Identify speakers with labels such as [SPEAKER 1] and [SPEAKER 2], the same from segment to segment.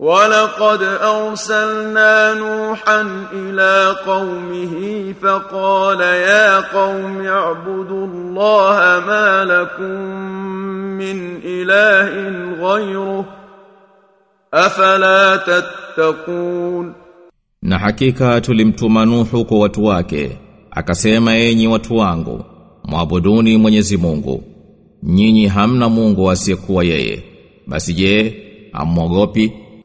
[SPEAKER 1] ولقد أرسلنا نوحا إلى قومه فقال يا قوم اعبدوا الله ما لكم من إله غيره أفلا تتقون
[SPEAKER 2] Na hakika tulimtuma Nuhu kwa watu wake, akasema enyi watu wangu, mwabuduni Mwenyezi Mungu. Nyinyi hamna Mungu asiyekuwa yeye. Basi je, amwogopi?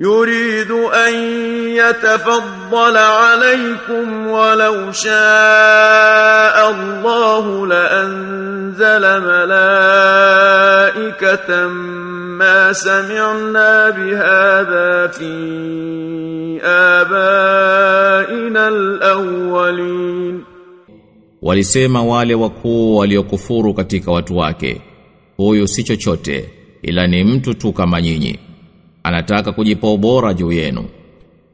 [SPEAKER 1] يريد أن يتفضل عليكم ولو شاء الله لأنزل ملائكة ما سمعنا بهذا في آبائنا الأولين
[SPEAKER 2] Walisema wale wakuu waliokufuru katika watu wake, huyu si chochote ila ni mtu tu kama nyinyi. anataka kujipa ubora juu yenu.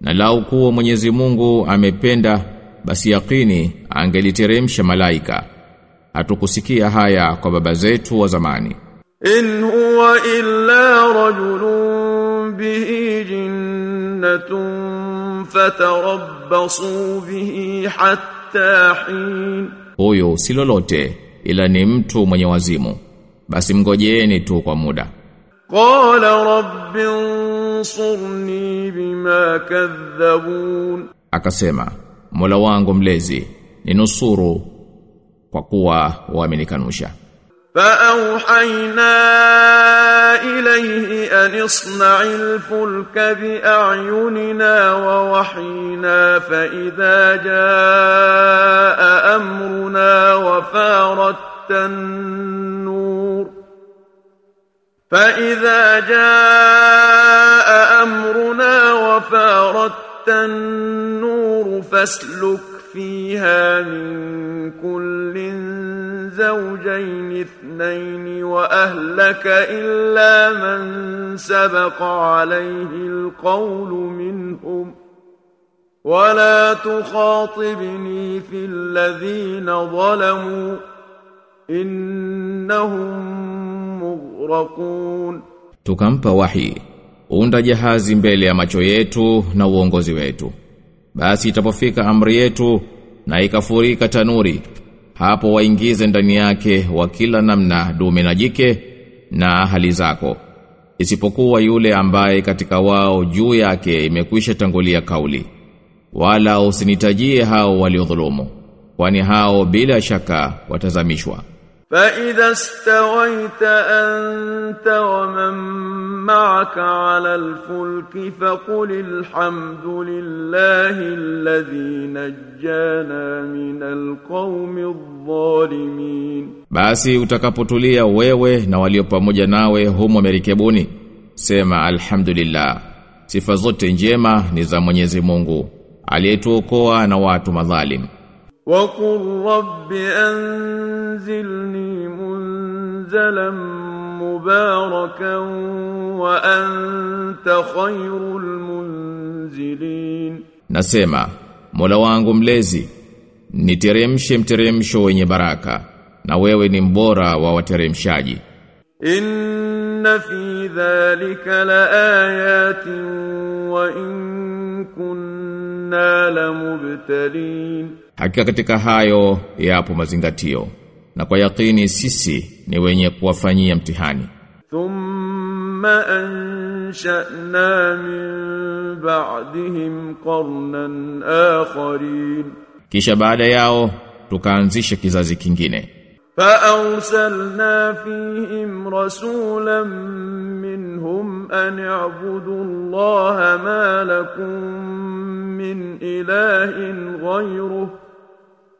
[SPEAKER 2] Na lau kuwa Mwenyezi Mungu amependa basi yakini angeliteremsha malaika. Hatukusikia haya kwa baba zetu wa zamani.
[SPEAKER 1] In huwa illa rajulun bihi jinnatun fatarabbasu bihi hatta hin.
[SPEAKER 2] Huyo si lolote ila ni mtu mwenye wazimu. Basi mngojeeni tu kwa muda.
[SPEAKER 1] قال رب انصرني بما كذبون
[SPEAKER 2] Akasema, Mola wangu mlezi, ninusuru kwa kuwa wamenikanusha.
[SPEAKER 1] فأوحينا إليه أن اصنع الفلك بأعيننا ووحينا فإذا جاء أمرنا وفارت النور فإذا جاء أمرنا وفارت النور فاسلك فيها من كل زوجين اثنين وأهلك إلا من سبق عليه القول منهم ولا تخاطبني في الذين ظلموا innahum mughraqun.
[SPEAKER 2] Tukampa wahi unda jahazi mbele ya macho yetu na uongozi wetu. Basi itapofika amri yetu na ikafurika tanuri hapo waingize ndani yake wa kila namna dume na jike na ahali zako. Isipokuwa yule ambaye katika wao juu yake imekwisha tangulia kauli. Wala usinitajie hao waliodhulumu kwani hao bila shaka watazamishwa.
[SPEAKER 1] فإذا استويت أنت ومن معك على الفلك فقل الحمد لله الذي نجانا من القوم الظالمين
[SPEAKER 2] Basi utakapotulia wewe na walio pamoja nawe humo merikebuni, sema alhamdulillah. Sifa zote njema ni za Mwenyezi Mungu, aliyetuokoa na watu madhalim.
[SPEAKER 1] وقل رب أنزلني منزلا مباركا وأنت خير المنزلين
[SPEAKER 2] Nasema, Mola wangu mlezi, niteremshe mteremsho wenye baraka, na wewe ni mbora wa wateremshaji.
[SPEAKER 1] إن في ذلك لآيات وإن كنا لمبتلين
[SPEAKER 2] Hakika katika hayo yapo mazingatio na kwa yakini sisi ni wenye kuwafanyia mtihani.
[SPEAKER 1] Thumma ansha'na min ba'dihim qarnan akharin,
[SPEAKER 2] kisha baada yao tukaanzisha kizazi kingine.
[SPEAKER 1] Fa arsalna fihim rasulan minhum an i'budu Allah ma lakum min ilahin ghayruhu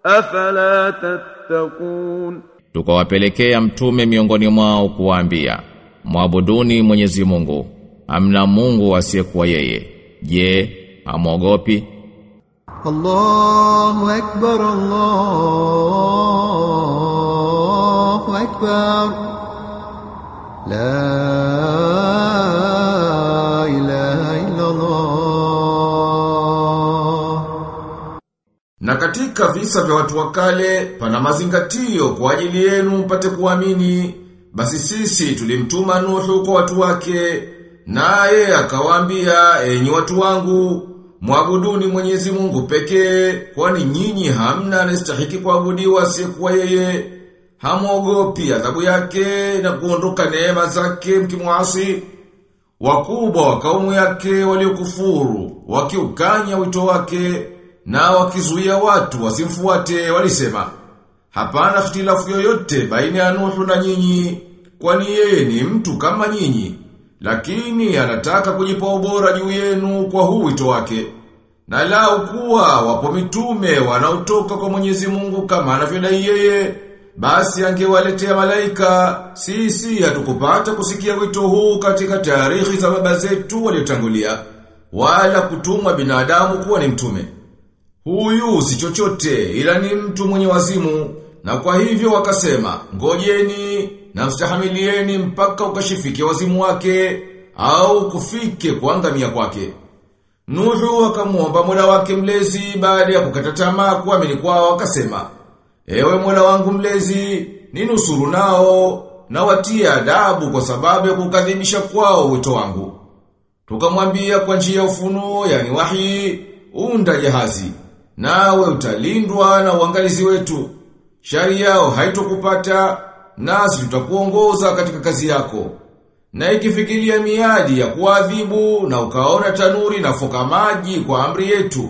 [SPEAKER 1] afala tattaqun.
[SPEAKER 2] Tukawapelekea mtume miongoni mwao kuambia mwabuduni Mwenyezi Mungu. Amna Mungu asiyekuwa yeye. Je amwogopi
[SPEAKER 3] Allahu akbar Allahu akbar. La لا katika visa vya watu wakale, pana mazingatio kwa ajili yenu mpate kuamini. Basi sisi tulimtuma Nuhu kwa watu wake, naye akawaambia, enyi watu wangu, mwabuduni Mwenyezi Mungu pekee, kwani nyinyi hamna anastahiki kuabudiwa asiyekuwa yeye. Hamuogopi adhabu yake na kuondoka neema zake mkimwasi. Wakubwa wa kaumu yake waliokufuru, wakiukanya wito wake na wakizuia watu wasimfuate walisema hapana ikhtilafu yoyote baina ya Nuhu na nyinyi kwani yeye ni mtu kama nyinyi lakini anataka kujipa ubora juu yenu kwa huu wito wake. Na lao kuwa wapo mitume wanaotoka kwa Mwenyezi Mungu kama anavyodai yeye basi angewaletea malaika. Sisi hatukupata kusikia wito huu katika tarehe za baba zetu waliotangulia wala kutumwa binadamu kuwa ni mtume Huyu si chochote ila ni mtu mwenye wazimu na kwa hivyo wakasema ngojeni na mstahamilieni mpaka ukashifike wazimu wake au kufike kuangamia kwake. Nuhu akamwomba Mola wake mlezi baada ya kukata tamaa kuamini kwao akasema Ewe Mola wangu mlezi ninusuru nao na watia adabu kwa sababu ya kukadhibisha kwao wito wangu. Tukamwambia kwa njia ya ufunuo yani wahi unda jahazi nawe utalindwa na uangalizi wetu. Shari yao haitokupata nasi tutakuongoza katika kazi yako. Na ikifikiria miadi ya kuadhibu na ukaona tanuri na foka maji kwa amri yetu,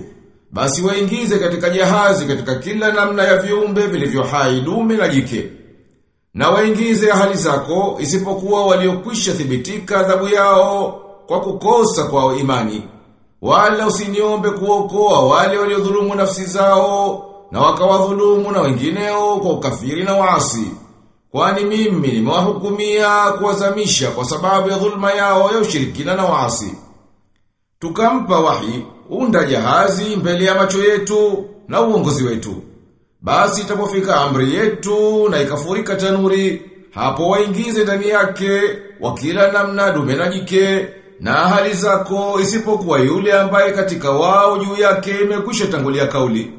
[SPEAKER 3] basi waingize katika jahazi katika kila namna ya viumbe vilivyo hai dume na jike. Na waingize ahali zako isipokuwa waliokwisha thibitika adhabu yao kwa kukosa kwa imani. Wala usiniombe kuokoa wale waliodhulumu nafsi zao na wakawadhulumu na wengineo kwa ukafiri na waasi. Kwani mimi nimewahukumia kuwazamisha kwa sababu ya dhulma yao ya ushirikina na waasi. Tukampa wahi unda jahazi mbele ya macho yetu na uongozi wetu. Basi itapofika amri yetu na ikafurika tanuri, hapo waingize ndani yake wakila namna dume na jike na ahali zako isipokuwa yule ambaye katika wao juu yake imekwisha tangulia kauli.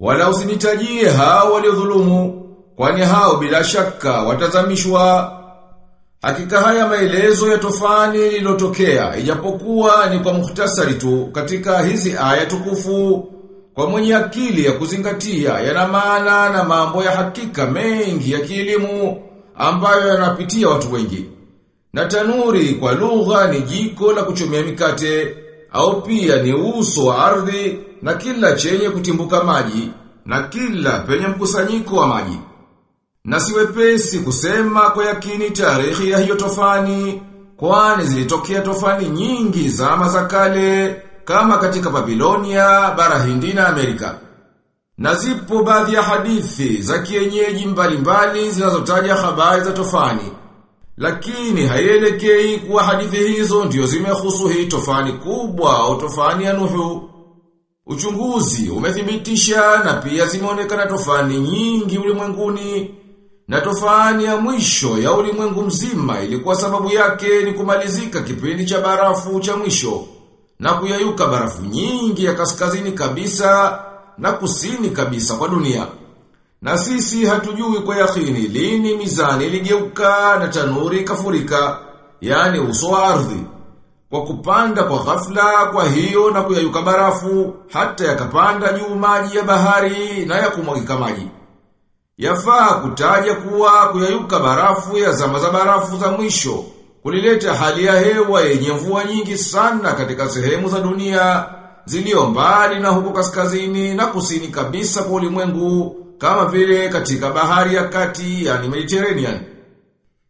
[SPEAKER 3] Wala usinitajie hao waliodhulumu, kwani hao bila shaka watazamishwa. Hakika haya maelezo ya tofani lilotokea, ijapokuwa ni kwa muhtasari tu katika hizi aya tukufu, kwa mwenye akili ya kuzingatia yana maana na mambo ya hakika mengi ya kielimu ambayo yanapitia watu wengi. Na tanuri kwa lugha ni jiko la kuchomea mikate, au pia ni uso wa ardhi na kila chenye kutimbuka maji, na kila penye mkusanyiko wa maji. Na siwepesi kusema kwa yakini tarehe ya hiyo tofani, kwani zilitokea tofani nyingi zama za kale, kama katika Babilonia, bara hindi na Amerika. Na zipo baadhi ya hadithi za kienyeji mbalimbali zinazotaja habari za tofani. Lakini haielekei kuwa hadithi hizo ndio zimehusu hii tofani kubwa au tofani ya Nuhu. Uchunguzi umethibitisha na pia zimeonekana tofani nyingi ulimwenguni na tofani ya mwisho ya ulimwengu mzima ilikuwa sababu yake ni kumalizika kipindi cha barafu cha mwisho na kuyayuka barafu nyingi ya kaskazini kabisa na kusini kabisa kwa dunia. Na sisi hatujui kwa yakini lini mizani iligeuka na tanuri kafurika yani uso wa ardhi. Kwa kupanda kwa ghafla kwa hiyo na kuyayuka barafu, hata yakapanda juu maji ya bahari na yakumwagika maji. Yafaa kutaja kuwa kuyayuka barafu ya zama za barafu za mwisho, kulileta hali ya hewa yenye mvua nyingi sana katika sehemu za dunia, zilio mbali na huko kaskazini na kusini kabisa kwa ulimwengu, kama vile katika bahari ya kati yani Mediterranean.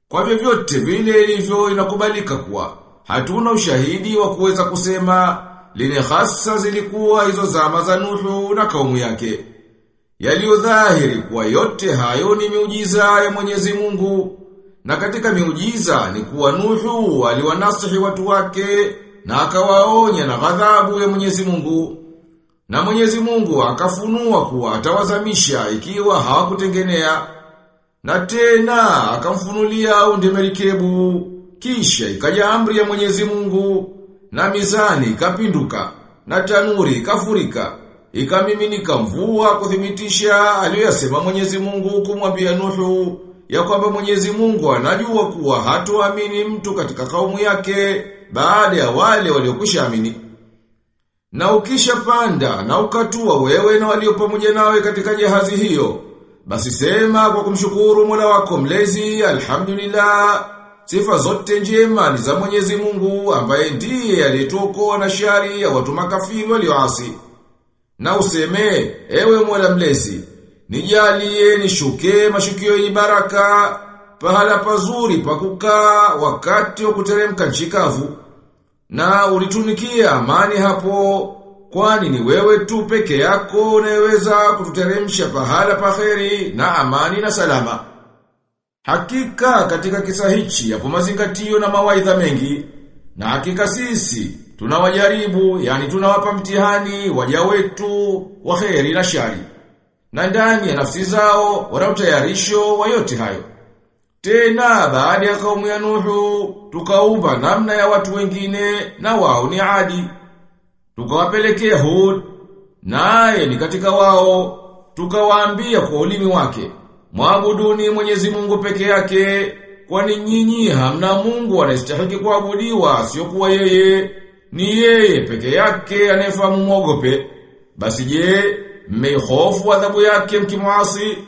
[SPEAKER 3] Kwa vyovyote vile ilivyo inakubalika kuwa hatuna ushahidi wa kuweza kusema lini hasa zilikuwa hizo zama za Nuhu na kaumu yake. Yaliyodhahiri kuwa yote hayo ni miujiza ya Mwenyezi Mungu na katika miujiza ni kuwa Nuhu aliwanasihi watu wake na akawaonya na ghadhabu ya Mwenyezi Mungu. Na Mwenyezi Mungu akafunua kuwa atawazamisha ikiwa hawakutengenea. Na tena akamfunulia aunde merikebu, kisha ikaja amri ya Mwenyezi Mungu, na mizani ikapinduka, na tanuri ikafurika. ikamiminika mvua kuthibitisha aliyosema Mwenyezi Mungu kumwambia Nuhu ya kwamba Mwenyezi Mungu anajua kuwa hatuamini mtu katika kaumu yake baada ya wale waliokwisha. Na ukisha panda na ukatua wewe na walio pamoja nawe katika jahazi hiyo, basi sema kwa kumshukuru Mola wako mlezi, alhamdulillah. Sifa zote njema ni za Mwenyezi Mungu ambaye ndiye aliyetuokoa na shari ya watu makafiri walioasi. Na useme, ewe Mola mlezi, nijalie nishuke mashukio yenye baraka, pahala pazuri pa kukaa wakati wa kuteremka nchi kavu. Na ulitunikia amani hapo, kwani ni wewe tu peke yako unayeweza kututeremsha pahala paheri na amani na salama. Hakika katika kisa hichi yapo mazingatio na mawaidha mengi, na hakika sisi tunawajaribu, yani tunawapa mtihani waja wetu wa kheri na shari. Na ndani ya nafsi zao wana utayarisho wa yote hayo. Tena baada ya kaumu ya Nuhu tukaumba namna ya watu wengine na wao ni Adi. Tukawapelekea Hud naye ni katika wao tukawaambia kwa ulimi wake Mwabuduni Mwenyezi Mungu peke yake kwani nyinyi hamna Mungu anayestahili kuabudiwa sio kuwa yeye ni yeye peke yake anayefahamu mwogope basi je mmehofu adhabu yake mkimwasi